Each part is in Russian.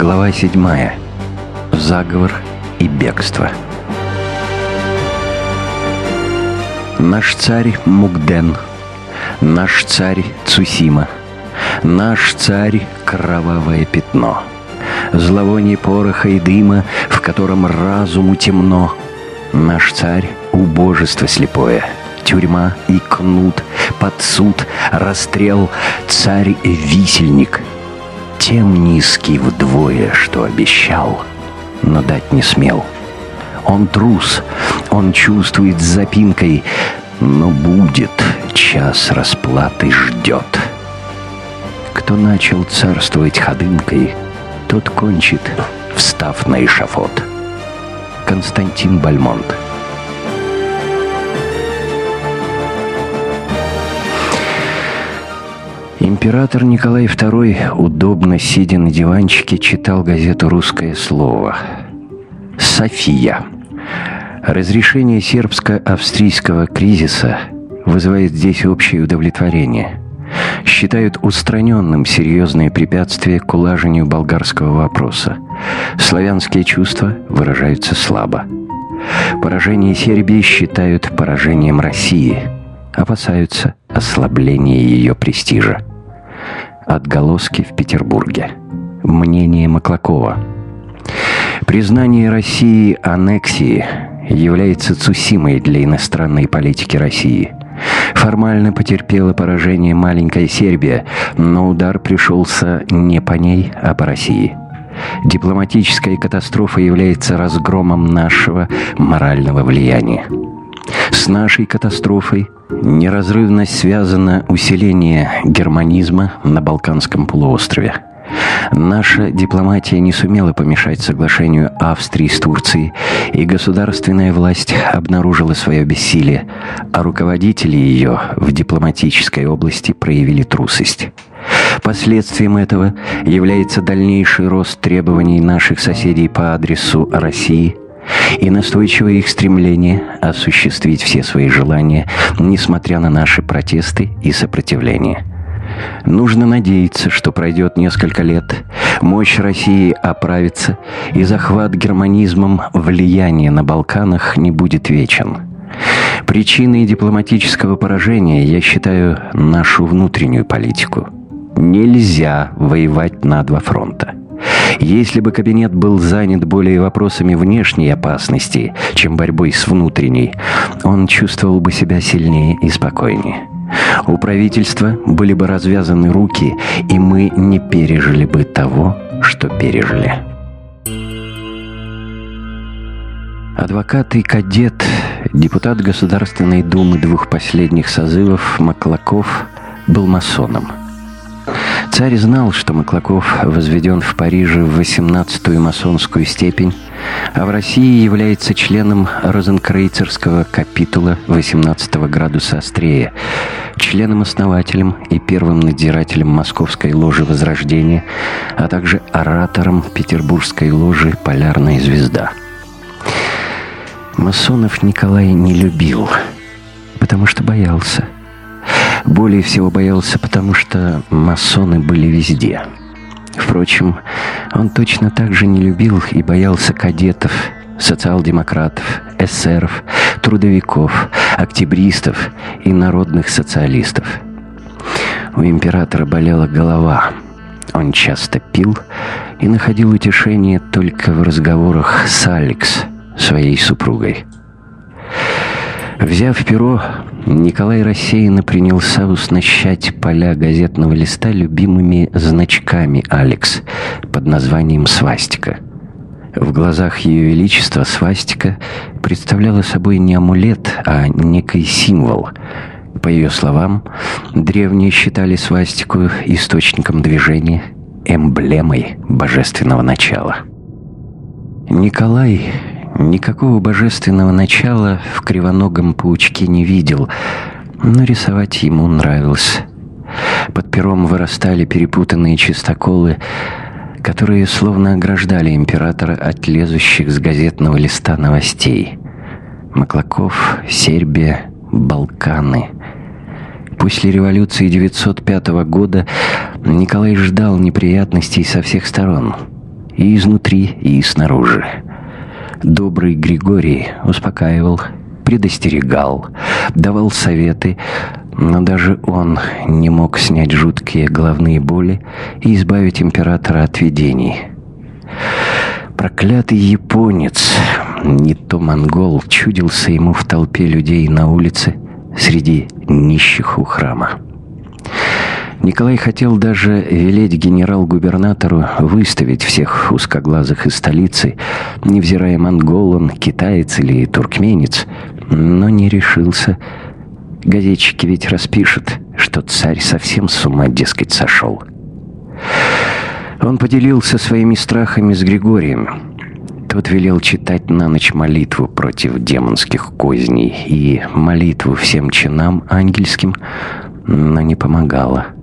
Глава 7. Заговор и бегство. Наш царь Мугден, наш царь Цусима, наш царь Кровавое пятно, зловоние пороха и дыма, в котором разуму темно, наш царь убожество слепое, тюрьма и кнут, под суд, расстрел, царь-висельник — тем низкий вдвое, что обещал, но дать не смел. Он трус, он чувствует с запинкой, но будет, час расплаты ждет. Кто начал царствовать ходынкой, тот кончит, встав на эшафот. Константин Бальмонт Император Николай II, удобно сидя на диванчике, читал газету «Русское слово». «София». Разрешение сербско-австрийского кризиса вызывает здесь общее удовлетворение. Считают устраненным серьезные препятствия к улажению болгарского вопроса. Славянские чувства выражаются слабо. Поражение Сербии считают поражением России. Опасаются ослабления ее престижа. Отголоски в Петербурге. Мнение Маклакова. Признание России аннексии является Цусимой для иностранной политики России. Формально потерпела поражение маленькая Сербия, но удар пришелся не по ней, а по России. Дипломатическая катастрофа является разгромом нашего морального влияния. С нашей катастрофой неразрывно связано усиление германизма на Балканском полуострове. Наша дипломатия не сумела помешать соглашению Австрии с Турцией, и государственная власть обнаружила свое бессилие, а руководители ее в дипломатической области проявили трусость. Последствием этого является дальнейший рост требований наших соседей по адресу России – и настойчивое их стремление осуществить все свои желания, несмотря на наши протесты и сопротивление. Нужно надеяться, что пройдет несколько лет, мощь России оправится, и захват германизмом влияния на Балканах не будет вечен. Причиной дипломатического поражения я считаю нашу внутреннюю политику. Нельзя воевать на два фронта. Если бы кабинет был занят более вопросами внешней опасности, чем борьбой с внутренней, он чувствовал бы себя сильнее и спокойнее. У правительства были бы развязаны руки, и мы не пережили бы того, что пережили. Адвокат и кадет, депутат Государственной Думы двух последних созывов Маклаков был масоном – Царь знал, что Маклаков возведен в Париже в 18-ю масонскую степень, а в России является членом Розенкрейцерского капитула 18 градуса острее, членом-основателем и первым надзирателем Московской ложи Возрождения, а также оратором Петербургской ложи «Полярная звезда». Масонов Николай не любил, потому что боялся – более всего боялся, потому что масоны были везде. Впрочем, он точно так же не любил и боялся кадетов, социал-демократов, эсеров, трудовиков, октябристов и народных социалистов. У императора болела голова. Он часто пил и находил утешение только в разговорах с Алекс, своей супругой. Взяв перо, Николай рассеянно принялся уснащать поля газетного листа любимыми значками Алекс под названием «Свастика». В глазах Ее Величества свастика представляла собой не амулет, а некий символ. По ее словам, древние считали свастику источником движения, эмблемой божественного начала. Николай Никакого божественного начала в кривоногом паучке не видел, но рисовать ему нравилось. Под пером вырастали перепутанные чистоколы, которые словно ограждали императора от лезущих с газетного листа новостей. Маклаков, Сербия, Балканы. После революции 905 года Николай ждал неприятностей со всех сторон – и изнутри, и снаружи. Добрый Григорий успокаивал, предостерегал, давал советы, но даже он не мог снять жуткие головные боли и избавить императора от видений. Проклятый японец, не то монгол, чудился ему в толпе людей на улице среди нищих у храма. Николай хотел даже велеть генерал-губернатору выставить всех узкоглазых из столицы, невзирая монгол он, китаец или туркменец, но не решился. Газетчики ведь распишут, что царь совсем с ума, дескать, сошел. Он поделился своими страхами с Григорием. Тот велел читать на ночь молитву против демонских козней и молитву всем чинам ангельским, но не помогало.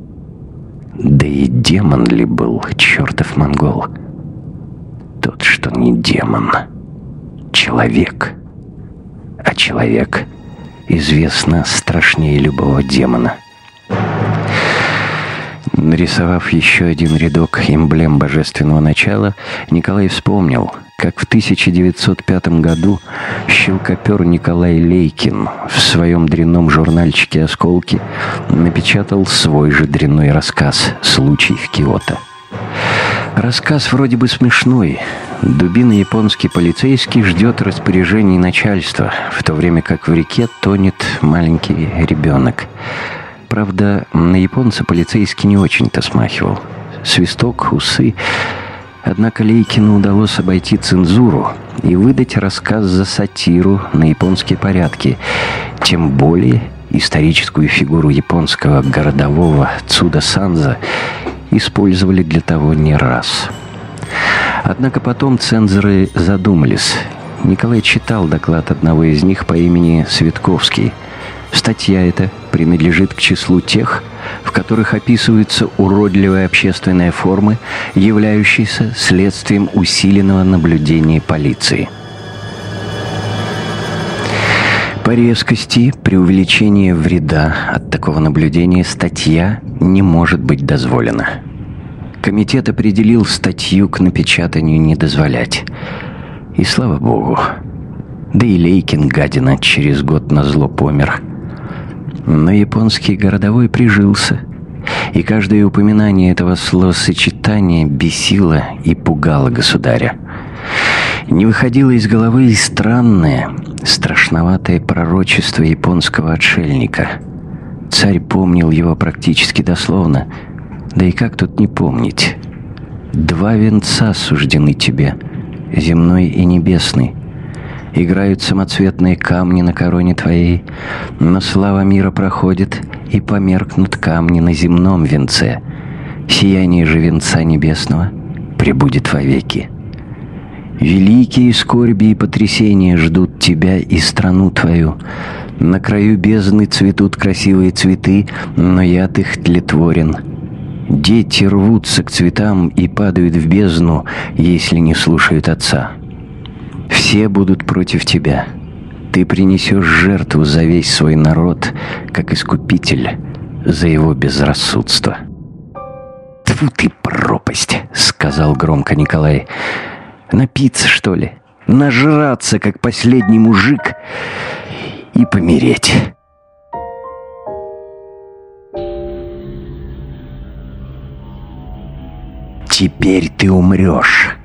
Да и демон ли был, чертов монгол? Тот, что не демон, человек. А человек, известно, страшнее любого демона. Нарисовав еще один рядок эмблем божественного начала, Николай вспомнил, как в 1905 году щелкопер Николай Лейкин в своем дрянном журнальчике «Осколки» напечатал свой же дрянной рассказ «Случай в Киото». Рассказ вроде бы смешной. Дубина японский полицейский ждет распоряжений начальства, в то время как в реке тонет маленький ребенок. Правда, на японца полицейский не очень-то смахивал. Свисток, усы Однако Лейкину удалось обойти цензуру и выдать рассказ за сатиру на японские порядки, тем более историческую фигуру японского городового Цуда Санза использовали для того не раз. Однако потом цензоры задумались. Николай читал доклад одного из них по имени Светковский. Статья эта принадлежит к числу тех, в которых описываются уродливые общественные формы, являющиеся следствием усиленного наблюдения полиции. По резкости, при увеличении вреда от такого наблюдения статья не может быть дозволена. Комитет определил статью к напечатанию не дозволять. И слава богу. Да и Лейкин, гадина, через год на зло помер – но японский городовой прижился, и каждое упоминание этого словосочетания бесило и пугало государя. Не выходило из головы и странное, страшноватое пророчество японского отшельника. Царь помнил его практически дословно, да и как тут не помнить? «Два венца суждены тебе, земной и небесный, Играют самоцветные камни на короне твоей, но слава мира проходит, и померкнут камни на земном венце. Сияние же венца небесного пребудет вовеки. Великие скорби и потрясения ждут тебя и страну твою. На краю бездны цветут красивые цветы, но яд их тлетворен. Дети рвутся к цветам и падают в бездну, если не слушают отца. Все будут против тебя. Ты принесешь жертву за весь свой народ, как искупитель за его безрассудство. «Тьфу ты, пропасть!» — сказал громко Николай. «Напиться, что ли? Нажраться, как последний мужик, и помереть!» «Теперь ты умрешь!»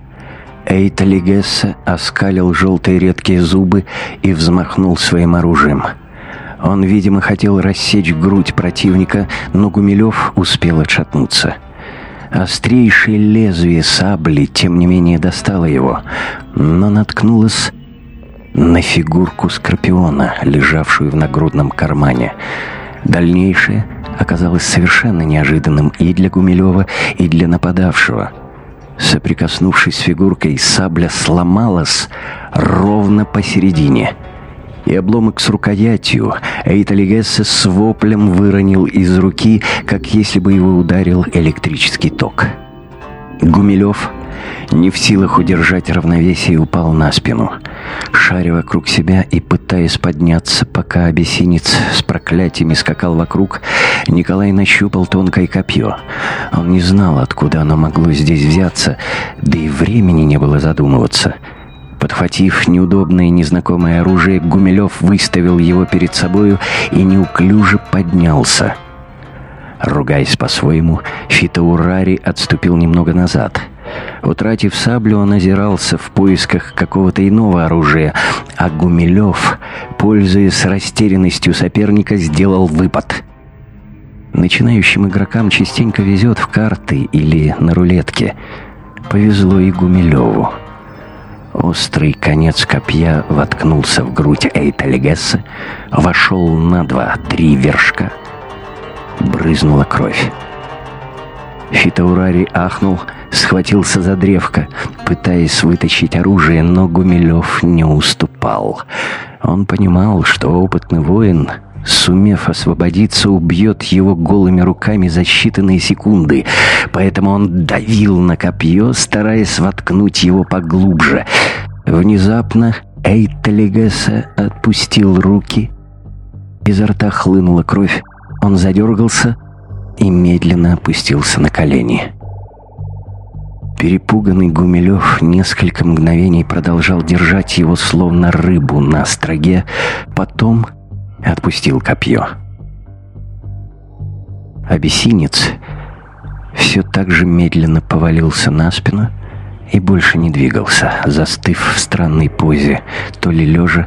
Эйта Легесса оскалил желтые редкие зубы и взмахнул своим оружием. Он, видимо, хотел рассечь грудь противника, но Гумилев успел отшатнуться. Острейшее лезвие сабли, тем не менее, достало его, но наткнулось на фигурку Скорпиона, лежавшую в нагрудном кармане. Дальнейшее оказалось совершенно неожиданным и для Гумилева, и для нападавшего — Соприкоснувшись с фигуркой, сабля сломалась ровно посередине. И обломок с рукоятью Эйталигессе с воплем выронил из руки, как если бы его ударил электрический ток. Гумилев Не в силах удержать равновесие, упал на спину. Шаря вокруг себя и пытаясь подняться, пока обесинец с проклятиями скакал вокруг, Николай нащупал тонкое копье. Он не знал, откуда оно могло здесь взяться, да и времени не было задумываться. Подхватив неудобное незнакомое оружие, Гумилев выставил его перед собою и неуклюже поднялся. Ругаясь по-своему, Фитоурари отступил немного назад. Утратив саблю, он озирался в поисках какого-то иного оружия, а Гумилев, пользуясь растерянностью соперника, сделал выпад. Начинающим игрокам частенько везет в карты или на рулетке. Повезло и Гумилеву. Острый конец копья воткнулся в грудь Эйта Легесса, вошел на два-три вершка — брызнула кровь. Фитаурари ахнул, схватился за древко, пытаясь вытащить оружие, но Гумилев не уступал. Он понимал, что опытный воин, сумев освободиться, убьет его голыми руками за считанные секунды, поэтому он давил на копье, стараясь воткнуть его поглубже. Внезапно Эйталигеса отпустил руки, изо рта хлынула кровь, он задергался и медленно опустился на колени. Перепуганный Гумилев несколько мгновений продолжал держать его словно рыбу на строге, потом отпустил копье. Обесинец все так же медленно повалился на спину и больше не двигался, застыв в странной позе, то ли лежа,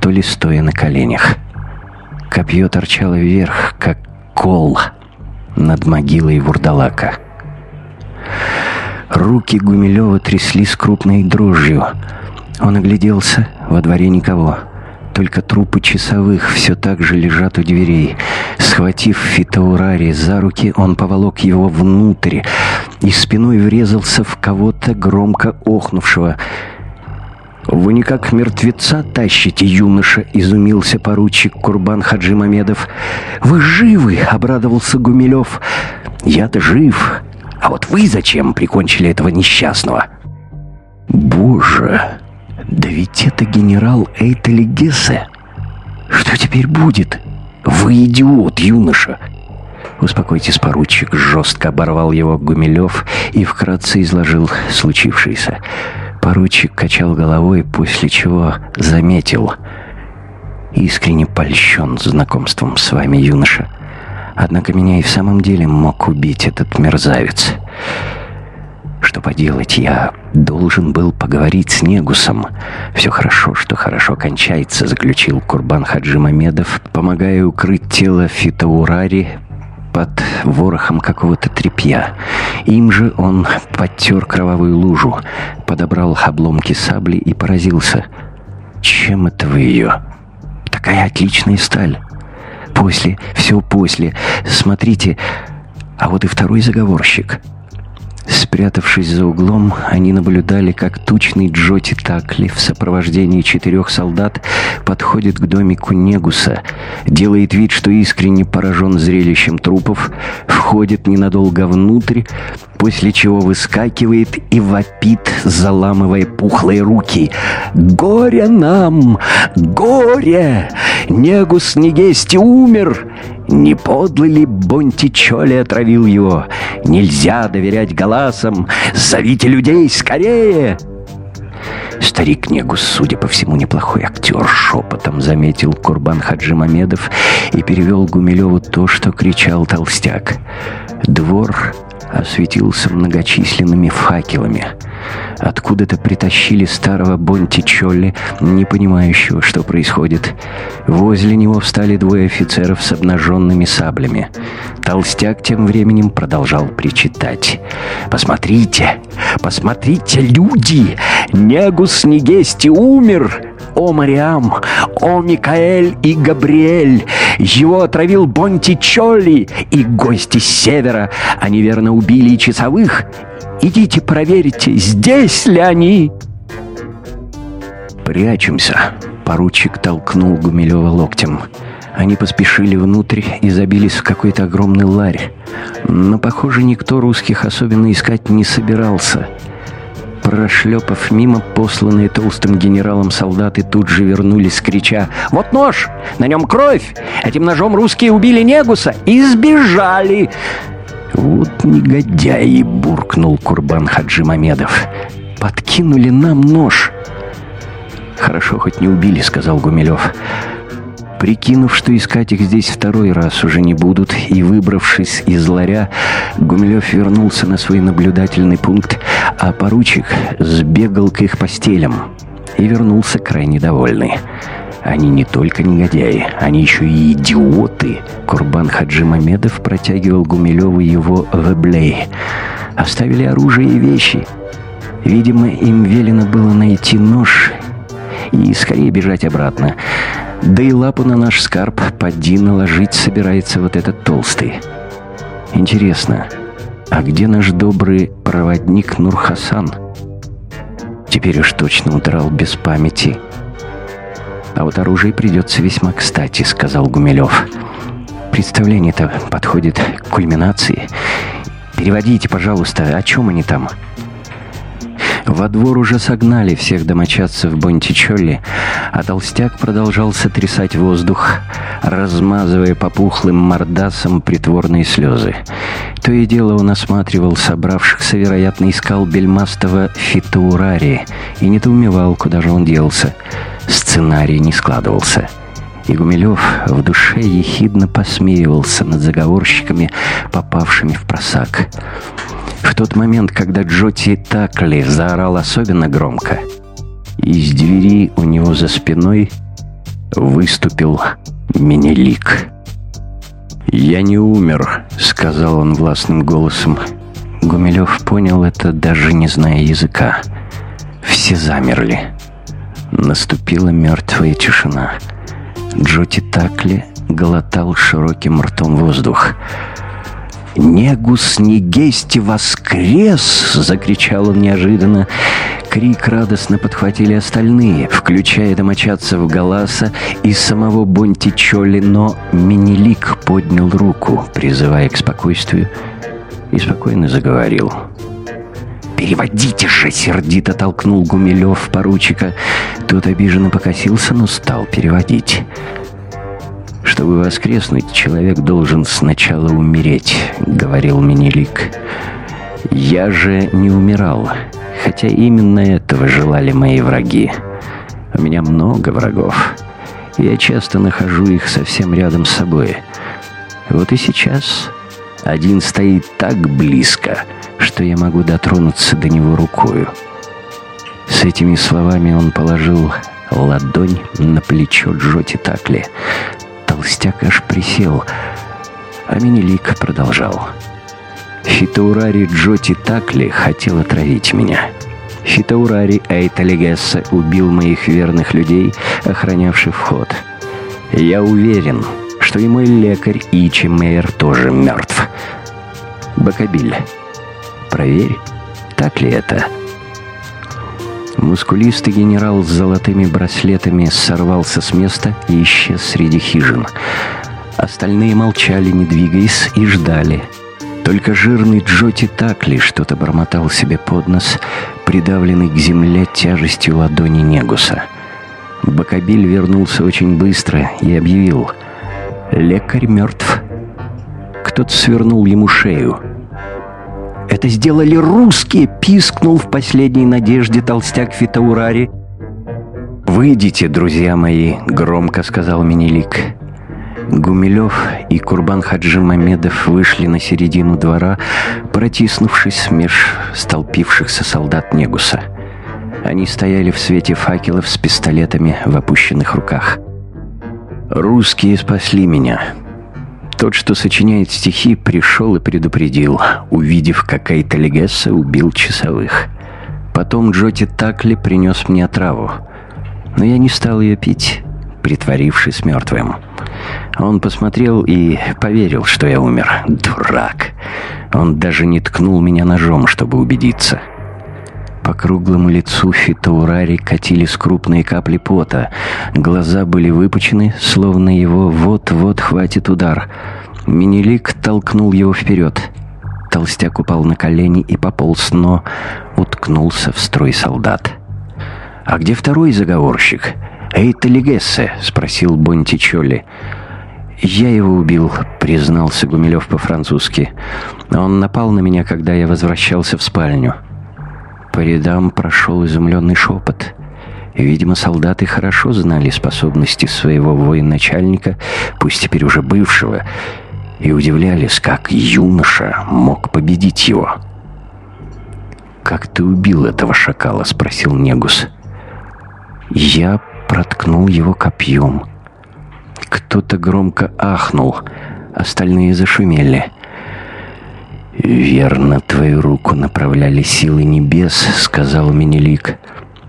то ли стоя на коленях. Копье торчало вверх, как кол над могилой вурдалака. Руки Гумилева тряслись крупной дрожью. Он огляделся, во дворе никого. Только трупы часовых все так же лежат у дверей. Схватив Фитаурари за руки, он поволок его внутрь и спиной врезался в кого-то громко охнувшего. «Вы не как мертвеца тащите, юноша!» — изумился поручик Курбан Хаджи Мамедов. «Вы живы!» — обрадовался Гумилев. «Я-то жив! А вот вы зачем прикончили этого несчастного?» «Боже! Да ведь это генерал Эйтели Гессе! Что теперь будет? Вы идиот, юноша!» «Успокойтесь, поручик», — жестко оборвал его Гумилев и вкратце изложил случившееся. Поручик качал головой, после чего заметил. «Искренне польщен знакомством с вами, юноша. Однако меня и в самом деле мог убить этот мерзавец. Что поделать, я должен был поговорить с Негусом. Все хорошо, что хорошо кончается», — заключил Курбан Хаджи Мамедов, помогая укрыть тело Фитаурари под ворохом какого-то тряпья. Им же он подтер кровавую лужу, подобрал обломки сабли и поразился. «Чем это вы ее? Такая отличная сталь!» «После, все после. Смотрите, а вот и второй заговорщик». Спрятавшись за углом, они наблюдали, как тучный Джоти Такли в сопровождении четырех солдат подходит к домику Негуса, делает вид, что искренне поражен зрелищем трупов, входит ненадолго внутрь, после чего выскакивает и вопит, заламывая пухлые руки. «Горе нам! Горе! Негус Негести умер! Не подлый ли Бонтичоли отравил его? Нельзя доверять галасам! Зовите людей скорее!» Старик Негус, судя по всему, неплохой актер, шепотом заметил Курбан Хаджи Мамедов и перевел Гумилеву то, что кричал толстяк. Двор осветился многочисленными факелами. Откуда-то притащили старого Бонти Чолли, не понимающего, что происходит. Возле него встали двое офицеров с обнаженными саблями. Толстяк тем временем продолжал причитать. «Посмотрите! Посмотрите, люди! Негус Негести умер! О Мариам! О Микаэль и Габриэль! Его отравил Бонти Чолли и гости с севера! Они верно убили часовых Идите проверьте, здесь ли они!» «Прячемся!» — поручик толкнул Гумилева локтем. Они поспешили внутрь и забились в какой-то огромный ларь. Но, похоже, никто русских особенно искать не собирался. Прошлепав мимо, посланные толстым генералом солдаты тут же вернулись, крича «Вот нож! На нем кровь! Этим ножом русские убили Негуса и сбежали!» «Вот негодяи!» — буркнул Курбан Хаджи Мамедов. «Подкинули нам нож!» «Хорошо, хоть не убили», — сказал Гумилев. Прикинув, что искать их здесь второй раз уже не будут, и выбравшись из ларя, Гумилев вернулся на свой наблюдательный пункт, а поручик сбегал к их постелям и вернулся крайне довольный. Они не только негодяи, они еще и идиоты. Курбан Хаджи Мамедов протягивал Гумилеву его веблей. Оставили оружие и вещи. Видимо, им велено было найти нож и скорее бежать обратно. Да и лапу на наш скарб поди наложить собирается вот этот толстый. Интересно, а где наш добрый проводник Нурхасан? Теперь уж точно удрал без памяти. А вот оружие придется весьма кстати, сказал Гумилев. Представление-то подходит к кульминации. Переводите, пожалуйста, о чем они там? Во двор уже согнали всех домочадцев Бонтичолли, а толстяк продолжал сотрясать воздух, размазывая по пухлым мордасам притворные слезы. То и дело он осматривал собравшихся, вероятно, искал бельмастого фитоурари и недоумевал, куда же он делся. Сценарий не складывался. И Гумилев в душе ехидно посмеивался над заговорщиками, попавшими в просак. В тот момент, когда Джоти Такли заорал особенно громко, из двери у него за спиной выступил Менелик. «Я не умер», — сказал он властным голосом. Гумилев понял это, даже не зная языка. Все замерли. Наступила мертвая тишина. Джоти Такли глотал широким ртом воздух. «Негус Негести воскрес!» — закричал он неожиданно. Крик радостно подхватили остальные, включая домочадцев Галаса и самого Бонтичоли, но Менелик поднял руку, призывая к спокойствию, и спокойно заговорил. «Переводите же!» — сердито толкнул Гумилев поручика. Тот обиженно покосился, но стал переводить. «Чтобы воскреснуть, человек должен сначала умереть», — говорил Менелик. «Я же не умирал, хотя именно этого желали мои враги. У меня много врагов. Я часто нахожу их совсем рядом с собой. Вот и сейчас один стоит так близко, что я могу дотронуться до него рукою». С этими словами он положил ладонь на плечо Джоти Такли. Толстяк аж присел, а Минелик продолжал. Фитаурари Джоти Такли хотел отравить меня. Фитаурари Эйталигесса убил моих верных людей, охранявших вход. Я уверен, что и мой лекарь Ичи Мейер тоже мертв. Бакабиль, проверь, так ли это?» Мускулистый генерал с золотыми браслетами сорвался с места и исчез среди хижин. Остальные молчали, не двигаясь, и ждали. Только жирный Джоти Такли что-то бормотал себе под нос, придавленный к земле тяжестью ладони Негуса. Бакабиль вернулся очень быстро и объявил «Лекарь мертв». Кто-то свернул ему шею. Это сделали русские!» — пискнул в последней надежде толстяк Фитаурари. «Выйдите, друзья мои!» — громко сказал Минелик. Гумилев и Курбан Хаджи Мамедов вышли на середину двора, протиснувшись меж столпившихся солдат Негуса. Они стояли в свете факелов с пистолетами в опущенных руках. «Русские спасли меня», тот, что сочиняет стихи, пришел и предупредил, увидев, как Эйта Легесса убил часовых. Потом Джоти Такли принес мне отраву, но я не стал ее пить, притворившись мертвым. Он посмотрел и поверил, что я умер. Дурак! Он даже не ткнул меня ножом, чтобы убедиться. По круглому лицу Фитаурари катились крупные капли пота. Глаза были выпучены, словно его вот-вот хватит удар. Минелик толкнул его вперед. Толстяк упал на колени и пополз, но уткнулся в строй солдат. «А где второй заговорщик?» «Эй, Талигессе?» — спросил Бонтичоли. «Я его убил», — признался Гумилев по-французски. «Он напал на меня, когда я возвращался в спальню». По рядам прошел изумленный шепот. Видимо, солдаты хорошо знали способности своего военачальника, пусть теперь уже бывшего, и удивлялись, как юноша мог победить его. «Как ты убил этого шакала?» — спросил Негус. «Я проткнул его копьем». Кто-то громко ахнул, остальные зашумели. «Верно, твою руку направляли силы небес», — сказал Менелик.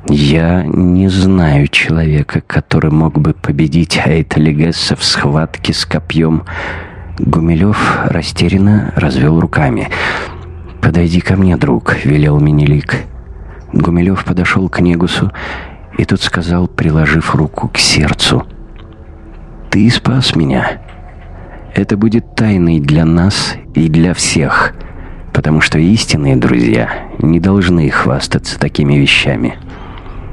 «Я не знаю человека, который мог бы победить Айта Легесса в схватке с копьем». Гумилев растерянно развел руками. «Подойди ко мне, друг», — велел Менелик. Гумилев подошел к Негусу, и тот сказал, приложив руку к сердцу — ты спас меня. Это будет тайной для нас и для всех, потому что истинные друзья не должны хвастаться такими вещами.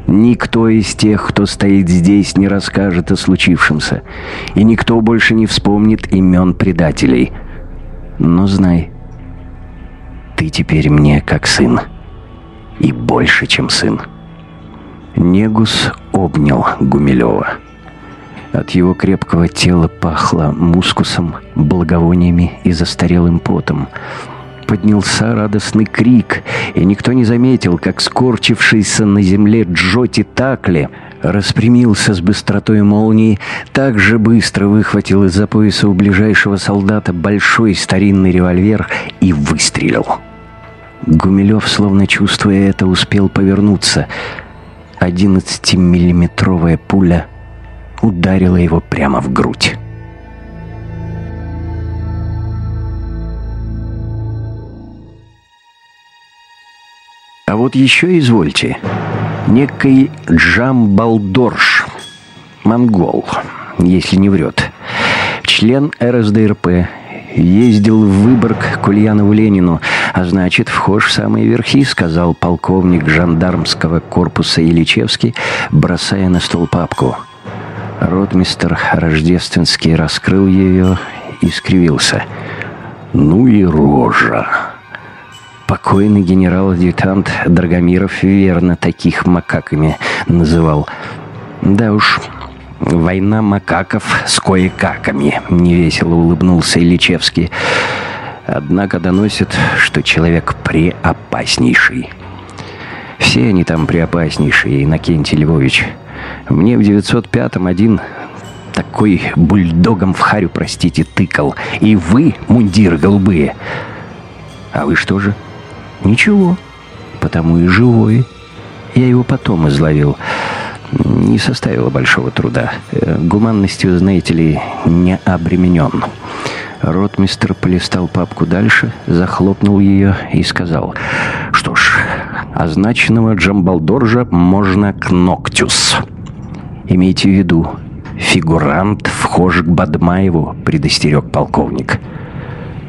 Никто из тех, кто стоит здесь, не расскажет о случившемся, и никто больше не вспомнит имен предателей. Но знай, ты теперь мне как сын, и больше, чем сын. Негус обнял Гумилева. От его крепкого тела пахло мускусом, благовониями и застарелым потом. Поднялся радостный крик, и никто не заметил, как скорчившийся на земле Джоти Такли распрямился с быстротой молнии, так же быстро выхватил из-за пояса у ближайшего солдата большой старинный револьвер и выстрелил. Гумилев, словно чувствуя это, успел повернуться. Одиннадцатимиллиметровая пуля — ударила его прямо в грудь. А вот еще извольте, некий Джамбалдорш, монгол, если не врет, член РСДРП, ездил в Выборг к Ульянову Ленину, а значит, вхож в самые верхи, сказал полковник жандармского корпуса Ильичевский, бросая на стол папку – Ротмистер Рождественский раскрыл ее и скривился. «Ну и рожа!» Покойный генерал-адъютант Драгомиров верно таких макаками называл. «Да уж, война макаков с кое-каками», — невесело улыбнулся Ильичевский. «Однако доносят, что человек преопаснейший». «Все они там преопаснейшие, Иннокентий Львович». Мне в 905-м один такой бульдогом в харю, простите, тыкал. И вы, мундиры голубые. А вы что же? Ничего. Потому и живой. Я его потом изловил. Не составило большого труда. Э, гуманностью, знаете ли, не обременен. Ротмистр полистал папку дальше, захлопнул ее и сказал, «Что ж, означенного Джамбалдоржа можно к Ноктюс». «Имейте в виду, фигурант вхож к Бадмаеву», — предостерег полковник.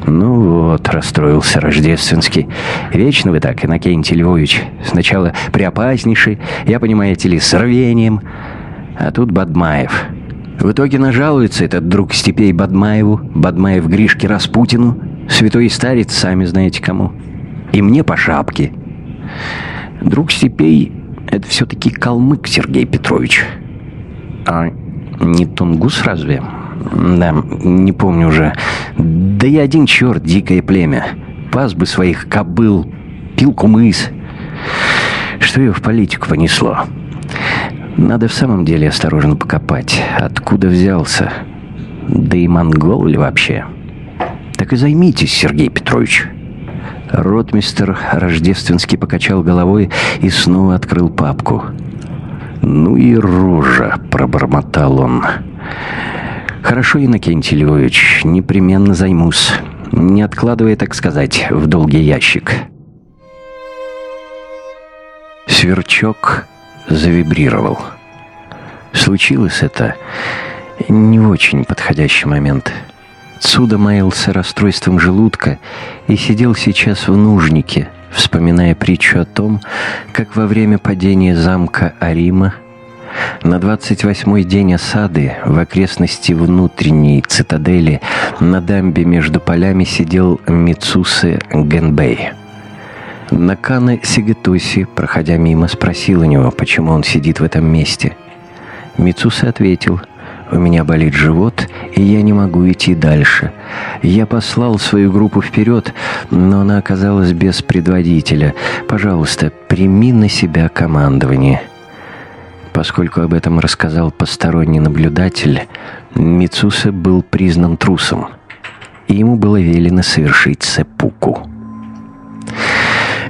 «Ну вот», — расстроился Рождественский. «Вечно вы так, Иннокентий Львович. Сначала приопаснейший, я, понимаете ли, с рвением, а тут Бадмаев». В итоге нажалуется этот друг степей Бадмаеву, Бадмаев Гришке Распутину, святой старец, сами знаете кому. И мне по шапке. Друг степей — это все-таки калмык Сергей Петрович. А не Тунгус разве? Да, не помню уже. Да и один черт, дикое племя. Пас бы своих кобыл, пил кумыс. Что ее в политику понесло? Надо в самом деле осторожно покопать. Откуда взялся? Да и монгол ли вообще? Так и займитесь, Сергей Петрович. Ротмистер Рождественский покачал головой и снова открыл папку. «Ну и рожа!» — пробормотал он. «Хорошо, Иннокентий Львович, непременно займусь, не откладывая, так сказать, в долгий ящик». Сверчок завибрировал. Случилось это не в очень подходящий момент. Цуда маялся расстройством желудка и сидел сейчас в нужнике, вспоминая притчу о том, как во время падения замка Арима на 28-й день осады в окрестности внутренней цитадели на дамбе между полями сидел Мицусе Генбей. Накана Сигетоси, проходя мимо, спросил у него, почему он сидит в этом месте. Мицусе ответил, «У меня болит живот, и я не могу идти дальше. Я послал свою группу вперед, но она оказалась без предводителя. Пожалуйста, прими на себя командование». Поскольку об этом рассказал посторонний наблюдатель, Мицуса был признан трусом, и ему было велено совершить сепуку.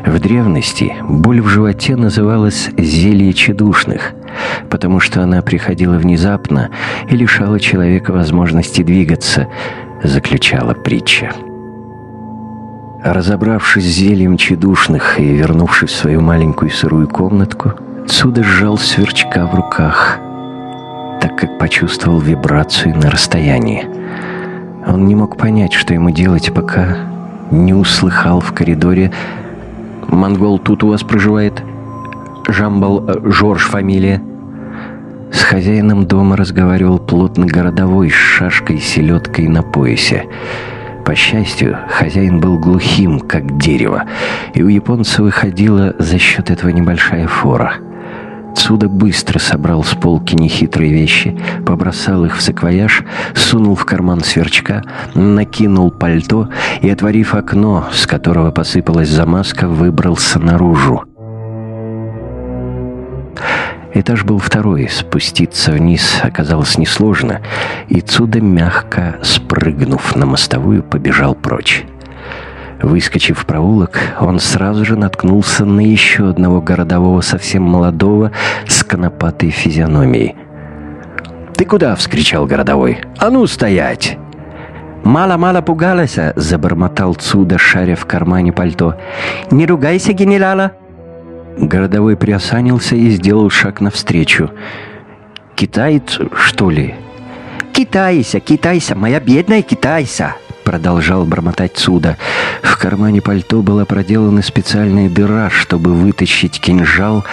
В древности боль в животе называлась «зелье чедушных», потому что она приходила внезапно и лишала человека возможности двигаться, заключала притча. Разобравшись с зельем чедушных и вернувшись в свою маленькую сырую комнатку, Цуда сжал сверчка в руках, так как почувствовал вибрацию на расстоянии. Он не мог понять, что ему делать, пока не услыхал в коридоре «Монгол тут у вас проживает? Жамбал э, Жорж фамилия?» С хозяином дома разговаривал плотный городовой с шашкой и селедкой на поясе. По счастью, хозяин был глухим, как дерево, и у японца выходила за счет этого небольшая фора — Цуда быстро собрал с полки нехитрые вещи, побросал их в саквояж, сунул в карман сверчка, накинул пальто и, отворив окно, с которого посыпалась замазка, выбрался наружу. Этаж был второй, спуститься вниз оказалось несложно, и Цуда, мягко спрыгнув на мостовую, побежал прочь. Выскочив в проулок, он сразу же наткнулся на еще одного городового, совсем молодого, с конопатой физиономией. «Ты куда?» — вскричал городовой. «А ну, стоять!» «Мало-мало пугалася!» — забормотал Цуда, шаря в кармане пальто. «Не ругайся, генерала!» Городовой приосанился и сделал шаг навстречу. «Китаец, что ли?» «Китайся, китайся, моя бедная китайся!» продолжал бормотать Цуда. В кармане пальто была проделана специальная дыра, чтобы вытащить кинжал,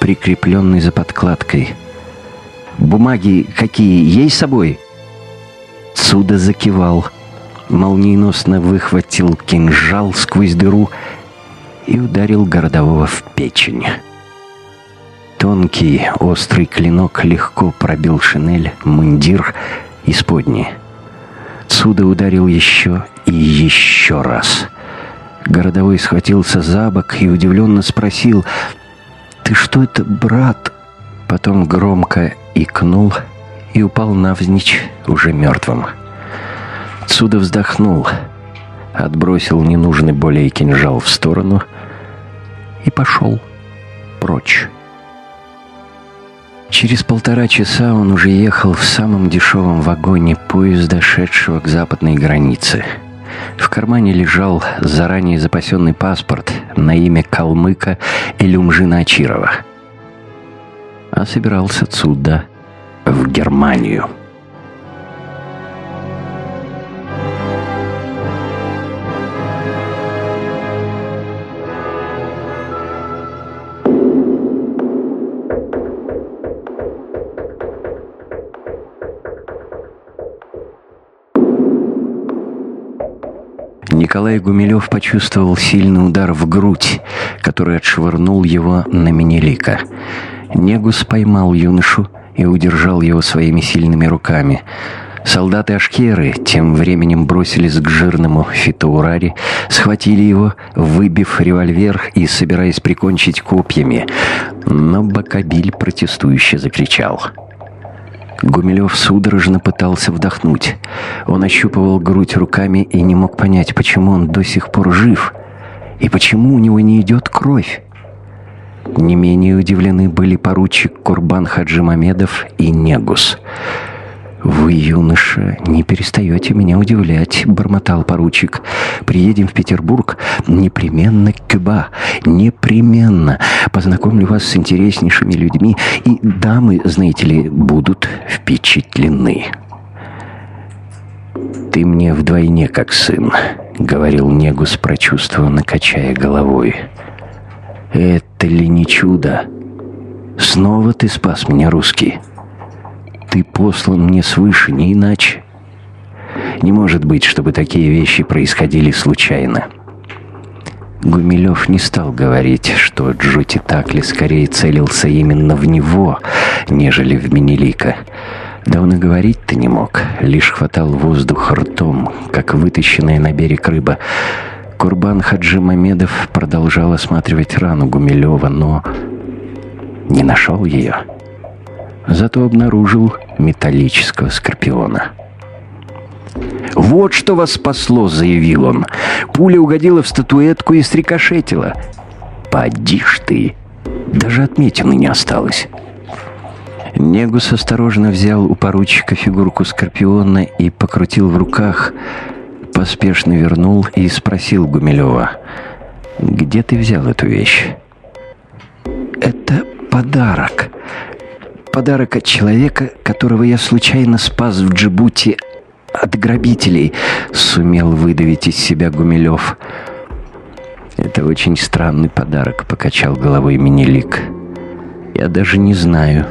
прикрепленный за подкладкой. «Бумаги какие есть с собой?» Цуда закивал, молниеносно выхватил кинжал сквозь дыру и ударил городового в печень. Тонкий, острый клинок легко пробил шинель, мундир и сподни. Цуда ударил еще и еще раз. Городовой схватился за бок и удивленно спросил, «Ты что это, брат?» Потом громко икнул и упал навзничь уже мертвым. Цуда вздохнул, отбросил ненужный более кинжал в сторону и пошел прочь. Через полтора часа он уже ехал в самом дешевом вагоне поезда, шедшего к западной границе. В кармане лежал заранее запасенный паспорт на имя Калмыка Илюмжина Ачирова. А собирался Цуда в Германию. Николай Гумилев почувствовал сильный удар в грудь, который отшвырнул его на Менелика. Негус поймал юношу и удержал его своими сильными руками. Солдаты Ашкеры тем временем бросились к жирному Фитоурари, схватили его, выбив револьвер и собираясь прикончить копьями. Но Бакабиль протестующе закричал — Гумилев судорожно пытался вдохнуть. Он ощупывал грудь руками и не мог понять, почему он до сих пор жив и почему у него не идет кровь. Не менее удивлены были поручик Курбан Хаджимамедов и Негус – «Вы, юноша, не перестаете меня удивлять», — бормотал поручик. «Приедем в Петербург непременно к Кюба, непременно. Познакомлю вас с интереснейшими людьми, и дамы, знаете ли, будут впечатлены». «Ты мне вдвойне как сын», — говорил Негус, прочувствованно качая головой. «Это ли не чудо? Снова ты спас меня, русский. Ты послан мне свыше, не иначе. Не может быть, чтобы такие вещи происходили случайно». Гумилев не стал говорить, что Джути Такли скорее целился именно в него, нежели в Менелика. Да он и говорить-то не мог, лишь хватал воздух ртом, как вытащенная на берег рыба. Курбан Хаджи Мамедов продолжал осматривать рану Гумилева, но не нашел ее. Зато обнаружил металлического скорпиона. «Вот что вас спасло», — заявил он. «Пуля угодила в статуэтку и срикошетила». «Поди ж ты! Даже отметины не осталось». Негус осторожно взял у поручика фигурку Скорпиона и покрутил в руках, поспешно вернул и спросил Гумилева, «Где ты взял эту вещь?» «Это подарок. Подарок от человека, которого я случайно спас в Джибути от грабителей», — сумел выдавить из себя Гумилев. «Это очень странный подарок», — покачал головой Минелик. «Я даже не знаю,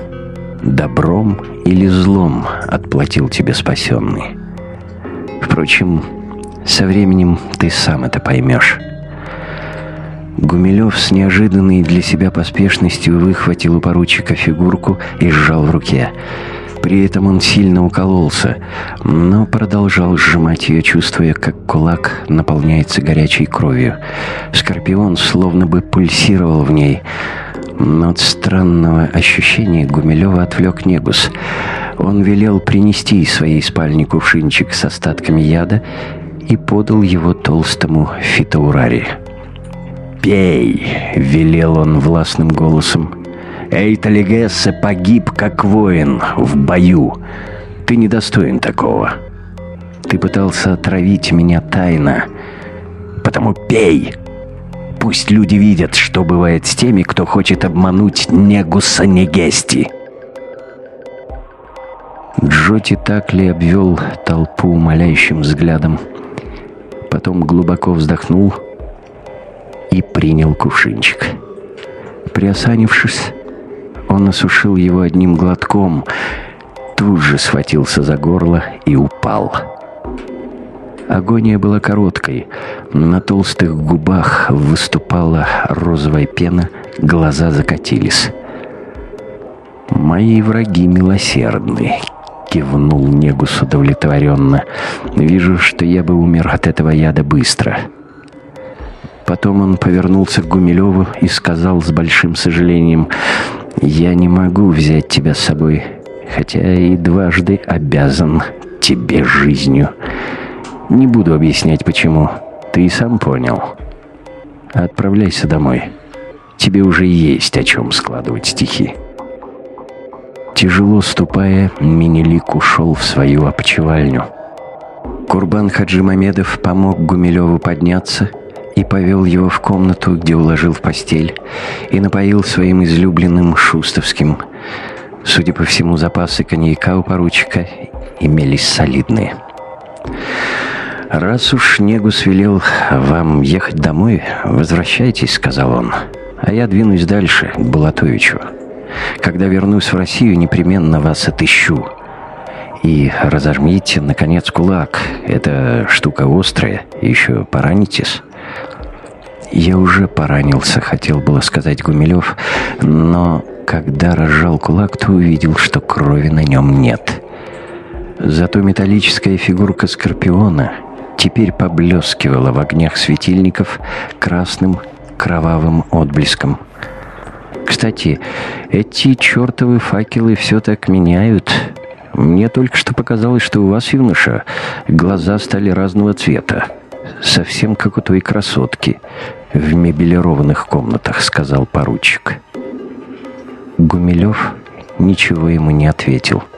добром или злом отплатил тебе спасенный. Впрочем, со временем ты сам это поймешь. Гумилев с неожиданной для себя поспешностью выхватил у поручика фигурку и сжал в руке. При этом он сильно укололся, но продолжал сжимать ее, чувствуя, как кулак наполняется горячей кровью. Скорпион словно бы пульсировал в ней — но от странного ощущения Гумилева отвлек Негус. Он велел принести из своей спальни кувшинчик с остатками яда и подал его толстому фитоурари. «Пей!» — велел он властным голосом. «Эй, Талигесса погиб как воин в бою. Ты недостоин такого. Ты пытался отравить меня тайно. Потому пей!» Пусть люди видят, что бывает с теми, кто хочет обмануть Негуса Негести. Джоти Такли обвел толпу умоляющим взглядом. Потом глубоко вздохнул и принял кувшинчик. Приосанившись, он осушил его одним глотком, тут же схватился за горло и упал. Агония была короткой. На толстых губах выступала розовая пена, глаза закатились. «Мои враги милосердны», — кивнул Негус удовлетворенно. «Вижу, что я бы умер от этого яда быстро». Потом он повернулся к Гумилеву и сказал с большим сожалением, «Я не могу взять тебя с собой, хотя и дважды обязан тебе жизнью». Не буду объяснять, почему. Ты и сам понял. Отправляйся домой. Тебе уже есть о чем складывать стихи. Тяжело ступая, Минелик ушел в свою опочивальню. Курбан Хаджи Мамедов помог Гумилеву подняться и повел его в комнату, где уложил в постель и напоил своим излюбленным шустовским. Судя по всему, запасы коньяка у поручика имелись солидные. «Раз уж Негус велел вам ехать домой, возвращайтесь», — сказал он. «А я двинусь дальше, к Балатовичу. Когда вернусь в Россию, непременно вас отыщу. И разожмите, наконец, кулак. Эта штука острая, еще поранитесь». «Я уже поранился», — хотел было сказать Гумилев, но когда разжал кулак, то увидел, что крови на нем нет. Зато металлическая фигурка Скорпиона теперь поблескивала в огнях светильников красным кровавым отблеском. Кстати, эти чертовы факелы все так меняют. Мне только что показалось, что у вас, юноша, глаза стали разного цвета. Совсем как у той красотки в мебелированных комнатах, сказал поручик. Гумилев ничего ему не ответил. —